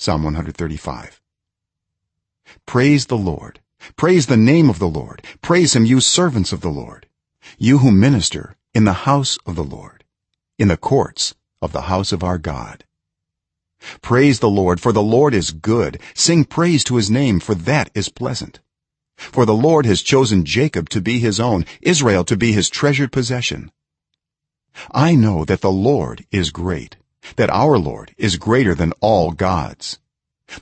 psalm 135 praise the lord. Praise the name of the lord. Praise him you servants of the lord. You who minister in the house of the lord in the courts of the house of our god. Praise the lord for the lord is good. Sing praise to his name for that is pleasant. For the lord has chosen jacob to be his own israel to be his treasured possession. I know that the lord is great that our lord is greater than all gods.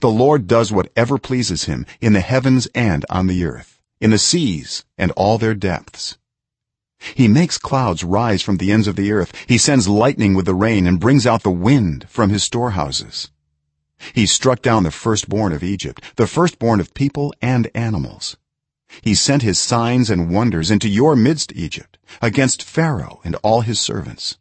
The lord does whatever pleases him in the heavens and on the earth in the seas and all their depths. He makes clouds rise from the ends of the earth. He sends lightning with the rain and brings out the wind from his storehouses. He struck down the firstborn of egypt the firstborn of people and animals. He sent his signs and wonders into your midst egypt against pharaoh and all his servants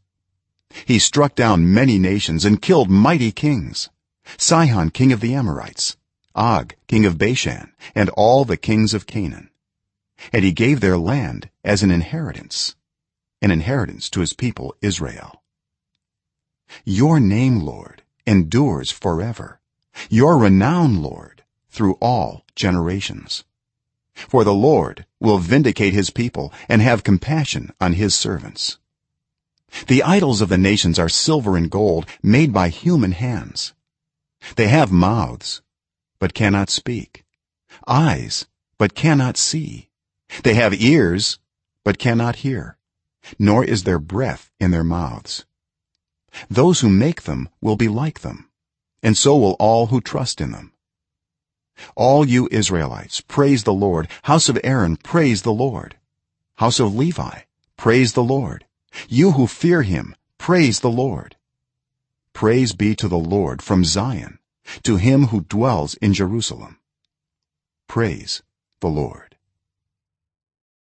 he struck down many nations and killed mighty kings. Sihon king of the amorites. Og king of bashan and all the kings of canaan. And he gave their land as an inheritance an inheritance to his people israel. Your name lord endures forever. Your renown lord through all generations. For the lord will vindicate his people and have compassion on his servants the idols of the nations are silver and gold made by human hands. They have mouths but cannot speak. Eyes but cannot see. They have ears but cannot hear. Nor is there breath in their mouths. Those who make them will be like them and so will all who trust in them. All you israelites praise the lord. House of aaron praise the lord. House of levi praise the lord you who fear him praise the lord. Praise be to the lord from zion to him who dwells in jerusalem. Praise the lord